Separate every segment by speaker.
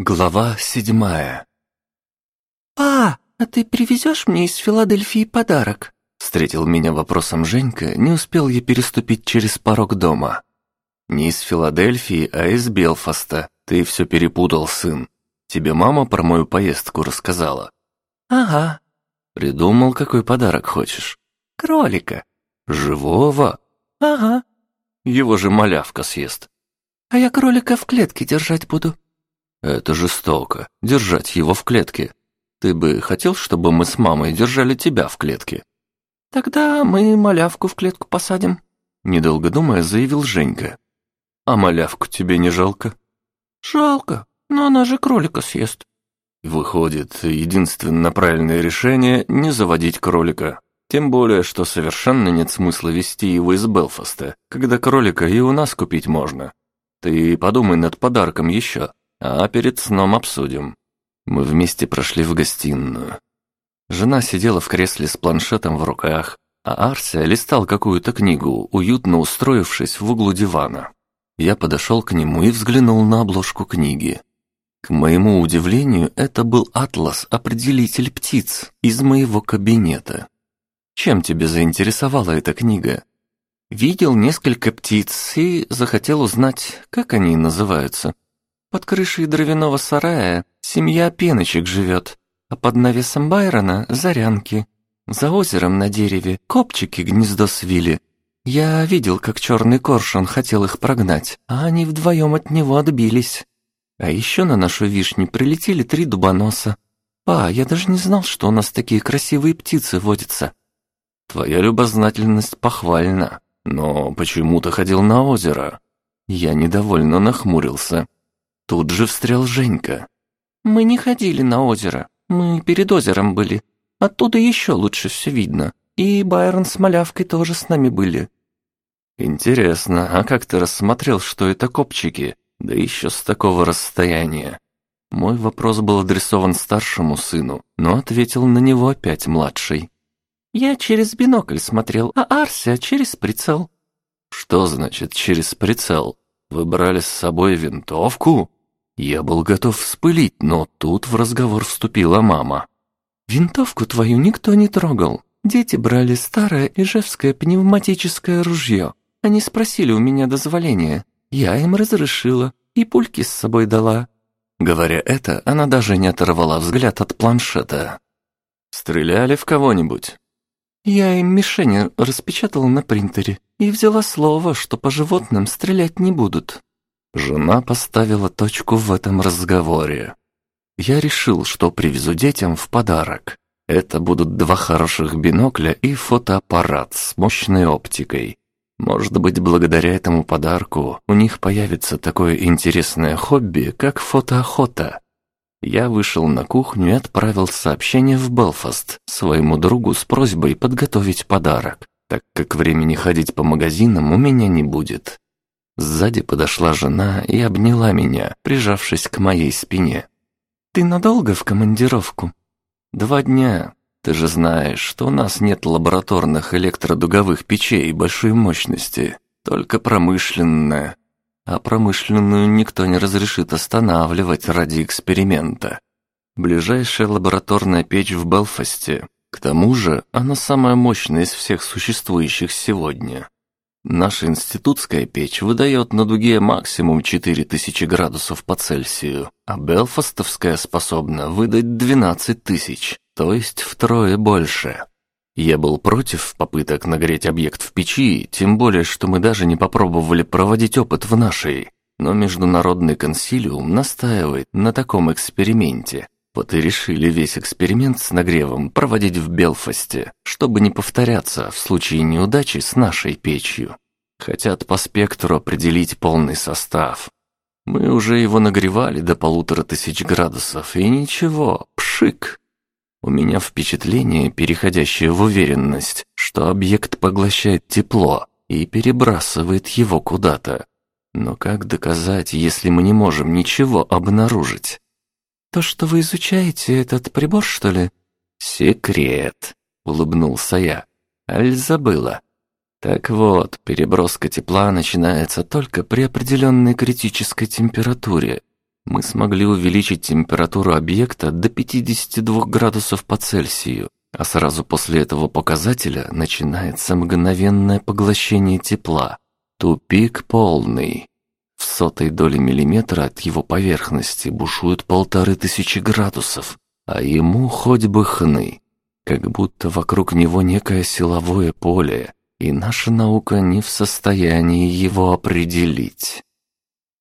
Speaker 1: Глава седьмая
Speaker 2: «А, а ты привезешь мне из Филадельфии подарок?»
Speaker 1: Встретил меня вопросом Женька, не успел я переступить через порог дома. «Не из Филадельфии, а из Белфаста. Ты все перепутал, сын. Тебе мама про мою поездку рассказала?»
Speaker 2: «Ага».
Speaker 1: «Придумал, какой подарок хочешь?»
Speaker 2: «Кролика».
Speaker 1: «Живого?»
Speaker 2: «Ага».
Speaker 1: «Его же малявка съест».
Speaker 2: «А я кролика в клетке держать буду».
Speaker 1: «Это жестоко, держать его в клетке. Ты бы хотел, чтобы мы с мамой держали тебя в клетке?»
Speaker 2: «Тогда мы малявку в клетку посадим», —
Speaker 1: недолго думая, заявил Женька. «А малявку тебе не жалко?»
Speaker 2: «Жалко, но она же кролика съест».
Speaker 1: Выходит, единственно правильное решение — не заводить кролика. Тем более, что совершенно нет смысла вести его из Белфаста, когда кролика и у нас купить можно. Ты подумай над подарком еще, а перед сном обсудим. Мы вместе прошли в гостиную. Жена сидела в кресле с планшетом в руках, а Арсия листал какую-то книгу, уютно устроившись в углу дивана. Я подошел к нему и взглянул на обложку книги. К моему удивлению, это был атлас-определитель птиц из моего кабинета. Чем тебе заинтересовала эта книга? Видел несколько птиц и захотел узнать, как они называются. Под крышей дровяного сарая семья пеночек живет, а под навесом Байрона — зарянки. За озером на дереве копчики гнездо свили. Я видел, как черный коршун хотел их прогнать, а они вдвоем от него отбились. А еще на нашу вишню прилетели три дубоноса. Па, я даже не знал, что у нас такие красивые птицы водятся. Твоя любознательность похвальна, но почему ты ходил на озеро? Я недовольно нахмурился. Тут же встрял Женька. Мы не ходили на озеро, мы перед озером были. Оттуда еще лучше все видно. И Байрон с малявкой тоже с нами были. Интересно, а как ты рассмотрел, что это копчики? Да еще с такого расстояния. Мой вопрос был адресован старшему сыну, но ответил на него опять младший. Я через бинокль смотрел, а Арся через прицел. Что значит через прицел? Вы брали с собой винтовку? Я был готов вспылить, но тут в разговор вступила мама. Винтовку твою никто не трогал. Дети брали старое ижевское пневматическое ружье. Они спросили у меня дозволения. Я им разрешила и пульки с собой дала. Говоря это, она даже не оторвала взгляд от планшета. «Стреляли в кого-нибудь?» Я им мишени распечатала на принтере и взяла слово, что по животным стрелять не будут. Жена поставила точку в этом разговоре. Я решил, что привезу детям в подарок. Это будут два хороших бинокля и фотоаппарат с мощной оптикой. Может быть, благодаря этому подарку у них появится такое интересное хобби, как фотоохота. Я вышел на кухню и отправил сообщение в Белфаст своему другу с просьбой подготовить подарок, так как времени ходить по магазинам у меня не будет. Сзади подошла жена и обняла меня, прижавшись к моей спине. «Ты надолго в командировку?» «Два дня. Ты же знаешь, что у нас нет лабораторных электродуговых печей большой мощности, только промышленная, а промышленную никто не разрешит останавливать ради эксперимента. Ближайшая лабораторная печь в Белфасте. К тому же, она самая мощная из всех существующих сегодня. Наша институтская печь выдает на дуге максимум 4000 градусов по Цельсию, а Белфастовская способна выдать 12 тысяч, то есть втрое больше. Я был против попыток нагреть объект в печи, тем более, что мы даже не попробовали проводить опыт в нашей. Но международный консилиум настаивает на таком эксперименте. Вот и решили весь эксперимент с нагревом проводить в Белфасте, чтобы не повторяться в случае неудачи с нашей печью. Хотят по спектру определить полный состав. Мы уже его нагревали до полутора тысяч градусов, и ничего, пшик, у меня впечатление, переходящее в уверенность, что объект поглощает тепло и перебрасывает его куда-то. Но как доказать, если мы не можем ничего обнаружить? То, что вы изучаете, этот прибор, что ли? Секрет, улыбнулся я. Аль забыла. Так вот, переброска тепла начинается только при определенной критической температуре. мы смогли увеличить температуру объекта до 52 градусов по Цельсию, а сразу после этого показателя начинается мгновенное поглощение тепла. Тупик полный. В сотой доли миллиметра от его поверхности бушуют полторы тысячи градусов, а ему хоть бы хны. Как будто вокруг него некое силовое поле, и наша наука не в состоянии его определить.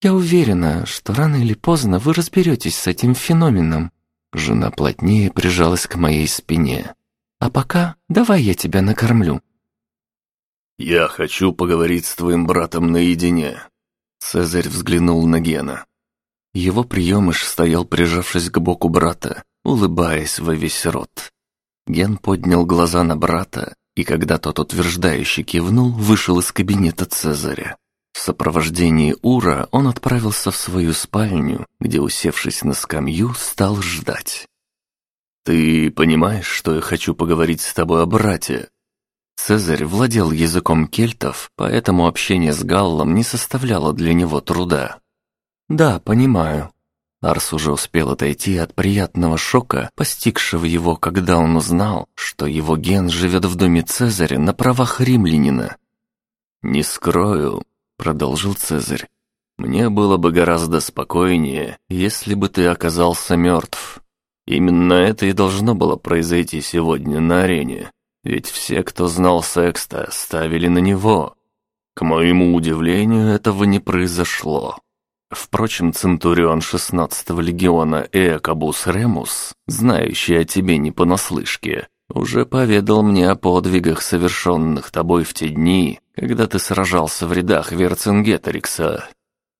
Speaker 2: «Я уверена, что рано или поздно вы разберетесь с этим феноменом».
Speaker 1: Жена плотнее прижалась к моей спине.
Speaker 2: «А пока давай я тебя накормлю».
Speaker 1: «Я хочу поговорить с твоим братом наедине». Цезарь взглянул на Гена. Его приемыш стоял, прижавшись к боку брата, улыбаясь во весь рот. Ген поднял глаза на брата, и когда тот утверждающе кивнул, вышел из кабинета Цезаря. В сопровождении Ура он отправился в свою спальню, где, усевшись на скамью, стал ждать. «Ты понимаешь, что я хочу поговорить с тобой о брате?» Цезарь владел языком кельтов, поэтому общение с Галлом не составляло для него труда.
Speaker 2: «Да, понимаю».
Speaker 1: Арс уже успел отойти от приятного шока, постигшего его, когда он узнал, что его ген живет в доме Цезаря на правах римлянина. «Не скрою, — продолжил Цезарь. «Мне было бы гораздо спокойнее, если бы ты оказался мертв. Именно это и должно было произойти сегодня на арене, ведь все, кто знал Секста, ставили на него. К моему удивлению, этого не произошло. Впрочем, Центурион 16-го легиона Эакабус Ремус, знающий о тебе не понаслышке, уже поведал мне о подвигах, совершенных тобой в те дни, когда ты сражался в рядах Верцингеторикса.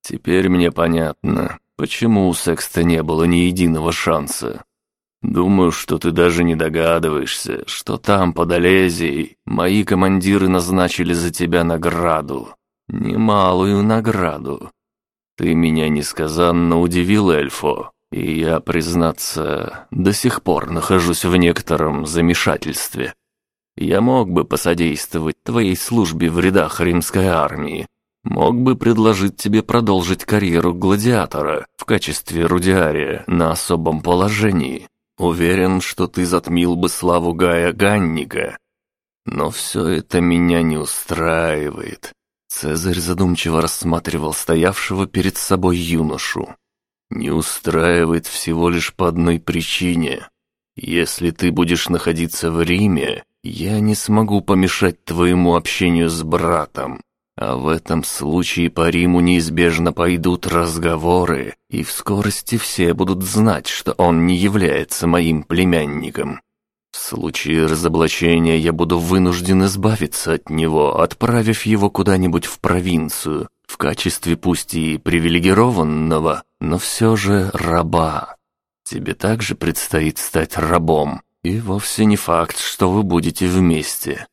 Speaker 1: Теперь мне понятно, почему у Секста не было ни единого шанса. Думаю, что ты даже не догадываешься, что там, под Олезией, мои командиры назначили за тебя награду. Немалую награду. Ты меня несказанно удивил, Эльфо, и я, признаться, до сих пор нахожусь в некотором замешательстве. Я мог бы посодействовать твоей службе в рядах римской армии, мог бы предложить тебе продолжить карьеру гладиатора в качестве рудиария на особом положении. Уверен, что ты затмил бы славу Гая Ганника. Но все это меня не устраивает. Цезарь задумчиво рассматривал стоявшего перед собой юношу не устраивает всего лишь по одной причине. Если ты будешь находиться в Риме, я не смогу помешать твоему общению с братом. А в этом случае по Риму неизбежно пойдут разговоры, и в скорости все будут знать, что он не является моим племянником. В случае разоблачения я буду вынужден избавиться от него, отправив его куда-нибудь в провинцию, в качестве пусть и привилегированного, но все же раба. Тебе также предстоит стать рабом, и вовсе не факт, что вы будете вместе.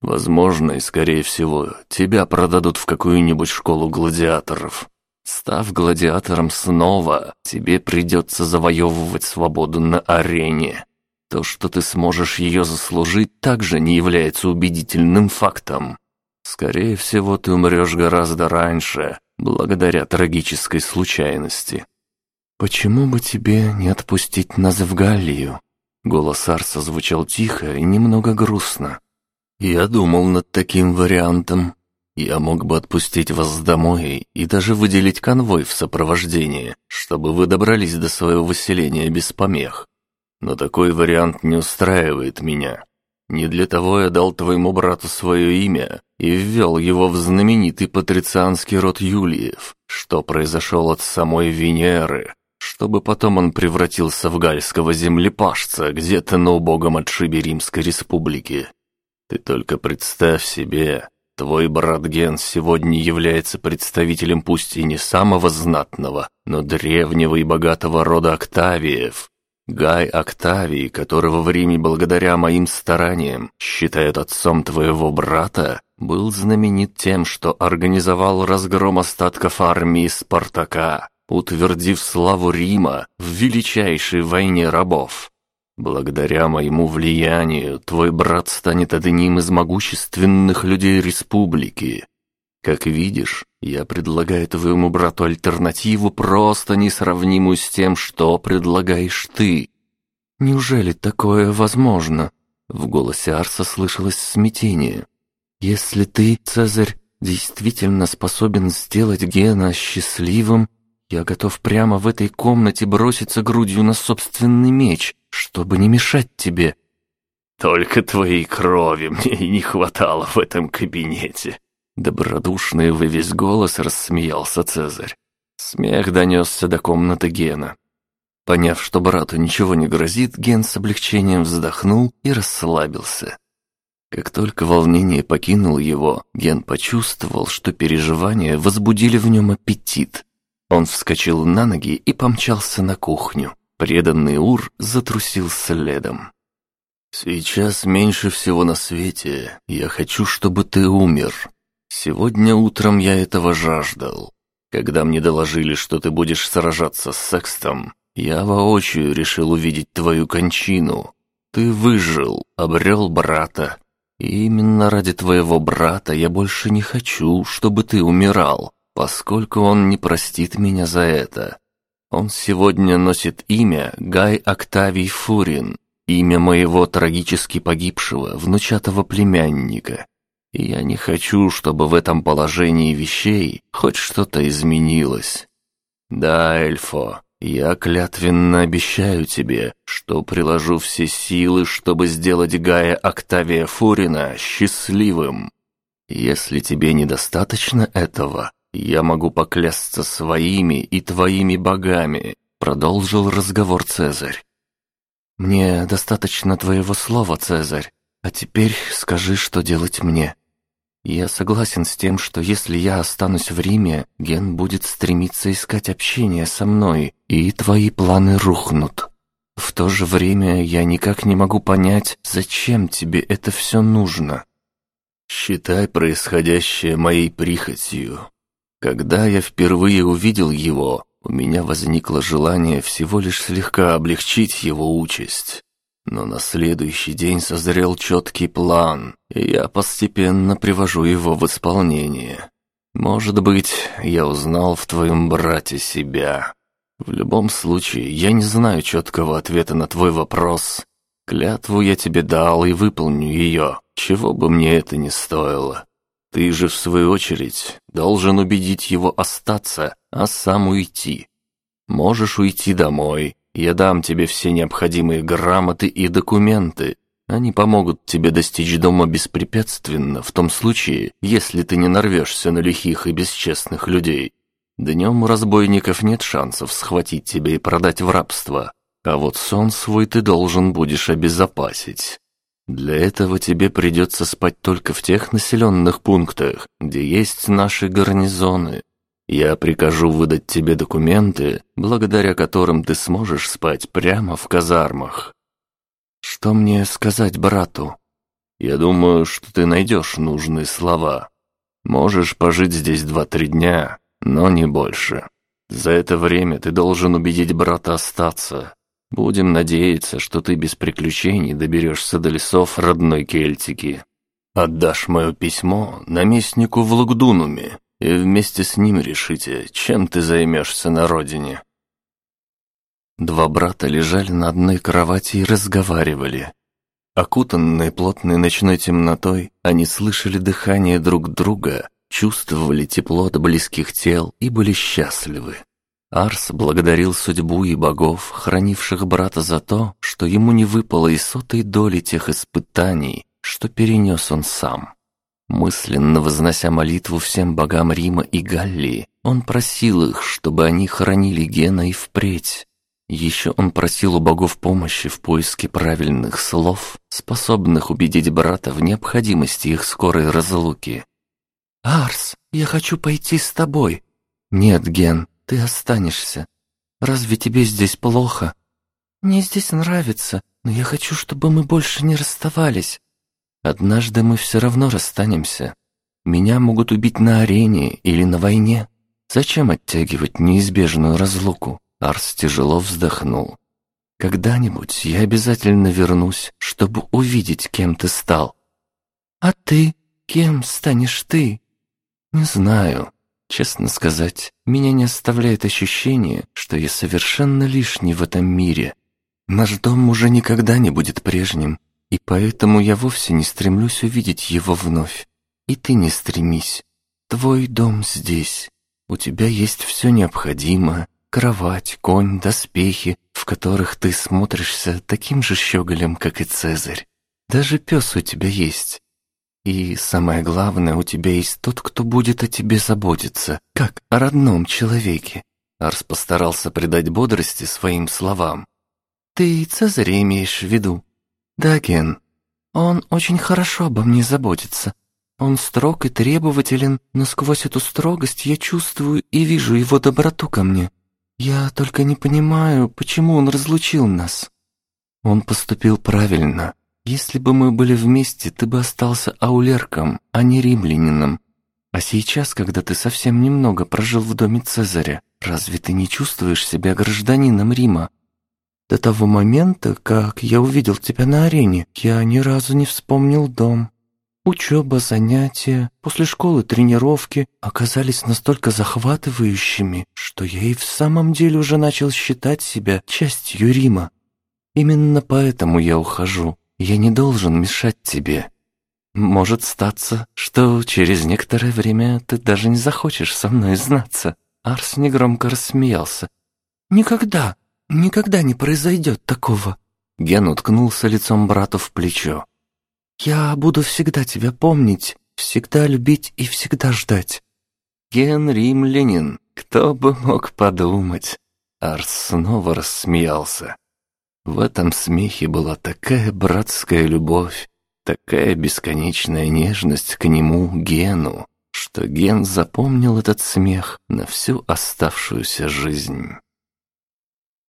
Speaker 1: Возможно, и скорее всего, тебя продадут в какую-нибудь школу гладиаторов. Став гладиатором снова, тебе придется завоевывать свободу на арене. То, что ты сможешь ее заслужить, также не является убедительным фактом. Скорее всего, ты умрешь гораздо раньше, благодаря трагической случайности.
Speaker 2: «Почему бы тебе не отпустить нас в Галлию?»
Speaker 1: Голос Арса звучал тихо и немного грустно. «Я думал над таким вариантом. Я мог бы отпустить вас домой и даже выделить конвой в сопровождении, чтобы вы добрались до своего выселения без помех. Но такой вариант не устраивает меня. Не для того я дал твоему брату свое имя и ввел его в знаменитый патрицианский род Юлиев, что произошел от самой Венеры, чтобы потом он превратился в гальского землепашца где-то на убогом отшибе Римской Республики. Ты только представь себе, твой брат Ген сегодня является представителем пусть и не самого знатного, но древнего и богатого рода Октавиев, Гай Октавий, которого в Риме благодаря моим стараниям считают отцом твоего брата, был знаменит тем, что организовал разгром остатков армии Спартака, утвердив славу Рима в величайшей войне рабов. Благодаря моему влиянию твой брат станет одним из могущественных людей республики. Как видишь, я предлагаю твоему брату альтернативу, просто несравнимую с тем, что предлагаешь ты.
Speaker 2: Неужели такое возможно? В голосе Арса слышалось смятение. Если ты, Цезарь, действительно способен сделать Гена счастливым, я готов прямо в этой комнате броситься грудью на собственный меч, чтобы не мешать тебе.
Speaker 1: Только твоей крови мне и не хватало в этом кабинете. Добродушный во весь голос рассмеялся Цезарь. Смех донесся до комнаты Гена. Поняв, что брату ничего не грозит, Ген с облегчением вздохнул и расслабился. Как только волнение покинуло его, Ген почувствовал, что переживания возбудили в нем аппетит. Он вскочил на ноги и помчался на кухню. Преданный Ур затрусил следом. «Сейчас меньше всего на свете. Я хочу, чтобы ты умер. Сегодня утром я этого жаждал. Когда мне доложили, что ты будешь сражаться с Секстом, я воочию решил увидеть твою кончину. Ты выжил, обрел брата. И именно ради твоего брата я больше не хочу, чтобы ты умирал, поскольку он не простит меня за это. Он сегодня носит имя Гай Октавий Фурин, имя моего трагически погибшего внучатого племянника и я не хочу, чтобы в этом положении вещей хоть что-то изменилось. Да, Эльфо, я клятвенно обещаю тебе, что приложу все силы, чтобы сделать Гая Октавия Фурина счастливым. Если тебе недостаточно этого, я могу поклясться своими и твоими богами, продолжил разговор Цезарь.
Speaker 2: Мне достаточно твоего слова, Цезарь. А теперь скажи, что делать мне. Я согласен с тем, что если я останусь в Риме, Ген будет стремиться искать общение со мной, и твои планы рухнут. В то же время я никак не могу понять, зачем тебе это все нужно.
Speaker 1: Считай происходящее моей прихотью. Когда я впервые увидел его, у меня возникло желание всего лишь слегка облегчить его участь. Но на следующий день созрел четкий план, и я постепенно привожу его в исполнение. Может быть, я узнал в твоем брате себя. В любом случае, я не знаю четкого ответа на твой вопрос. Клятву я тебе дал и выполню ее, чего бы мне это ни стоило. Ты же, в свою очередь, должен убедить его остаться, а сам уйти. Можешь уйти домой, я дам тебе все необходимые грамоты и документы. Они помогут тебе достичь дома беспрепятственно, в том случае, если ты не нарвешься на лихих и бесчестных людей. Днем у разбойников нет шансов схватить тебя и продать в рабство, а вот сон свой ты должен будешь обезопасить. Для этого тебе придется спать только в тех населенных пунктах, где есть наши гарнизоны, я прикажу выдать тебе документы, благодаря которым ты сможешь спать прямо в казармах.
Speaker 2: Что мне сказать брату?
Speaker 1: Я думаю, что ты найдешь нужные слова. Можешь пожить здесь два-три дня, но не больше. За это время ты должен убедить брата остаться. Будем надеяться, что ты без приключений доберешься до лесов родной Кельтики. Отдашь мое письмо наместнику в Лугдунуме, и вместе с ним решите, чем ты займешься на родине».
Speaker 2: Два брата лежали на одной кровати и разговаривали. Окутанные плотной ночной темнотой, они слышали дыхание друг друга, чувствовали тепло от близких тел и были счастливы. Арс благодарил судьбу и богов, хранивших брата за то, что ему не выпало и сотой доли тех испытаний, что перенес он сам. Мысленно вознося молитву всем богам Рима и Галлии, он просил их, чтобы они хоронили Гена и впредь. Еще он просил у богов помощи в поиске правильных слов, способных убедить брата в необходимости их скорой разлуки. «Арс, я хочу пойти с тобой». «Нет, Ген, ты останешься. Разве тебе здесь плохо?» «Мне здесь нравится, но я хочу, чтобы мы больше не расставались. Однажды мы все равно расстанемся. Меня могут убить на арене или на войне. Зачем оттягивать неизбежную разлуку? Арс тяжело вздохнул. Когда-нибудь я обязательно вернусь, чтобы увидеть, кем ты стал. А ты? Кем станешь ты? Не знаю. Честно сказать, меня не оставляет ощущение, что я совершенно лишний в этом мире. Наш дом уже никогда не будет прежним, и поэтому я вовсе не стремлюсь увидеть его вновь. И ты не стремись. Твой дом здесь. У тебя есть все необходимое. Кровать, конь, доспехи, в которых ты смотришься таким же щеголем, как и Цезарь. Даже пес у тебя есть. И самое главное, у тебя есть тот, кто будет о тебе заботиться, как о родном человеке. Арс постарался придать бодрости своим словам. Ты Цезаря имеешь в виду? Да, Ген. Он очень хорошо обо мне заботится. Он строг и требователен, но сквозь эту строгость я чувствую и вижу его доброту ко мне. Я только не понимаю, почему он разлучил нас. Он поступил правильно. Если бы мы были вместе, ты бы остался аулерком, а не римлянином. А сейчас, когда ты совсем немного прожил в доме Цезаря, разве ты не чувствуешь себя гражданином Рима? До того момента, как я увидел тебя на арене, я ни разу не вспомнил дом. Учеба, занятия, после школы тренировки оказались настолько захватывающими, что я и в самом деле уже начал считать себя частью Рима. Именно поэтому я ухожу. Я не должен мешать тебе. Может статься, что через некоторое время ты даже не захочешь со мной знаться». Арс негромко рассмеялся. «Никогда, никогда не произойдет такого». Ген уткнулся лицом брату в плечо. «Я буду всегда тебя помнить, всегда любить и всегда ждать». «Ген римлянин, кто бы мог подумать?» Арс снова рассмеялся. В этом смехе была такая братская любовь, такая бесконечная нежность к нему, Гену, что Ген запомнил этот смех на всю оставшуюся жизнь.